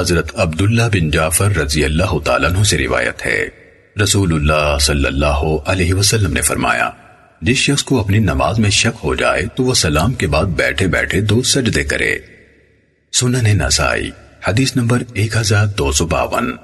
حضرت عبداللہ بن جعفر رضی اللہ تعالیٰ عنہ سے روایت ہے۔ رسول اللہ صلی اللہ علیہ وسلم نے فرمایا، جس شخص کو اپنی نماز میں شک ہو جائے تو وہ سلام کے بعد بیٹھے بیٹھے دو سجدے کرے۔ سنن نسائی، حدیث نمبر ایک ہزار دو سو باون۔